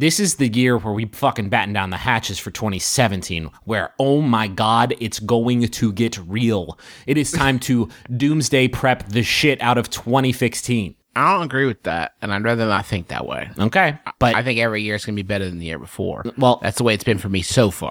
This is the year where we fucking batten down the hatches for 2017, where, oh my God, it's going to get real. It is time to doomsday prep the shit out of 2016. I don't agree with that, and I'd rather not think that way. Okay. But I think every year is going to be better than the year before. Well- that's the way it's been for me so far.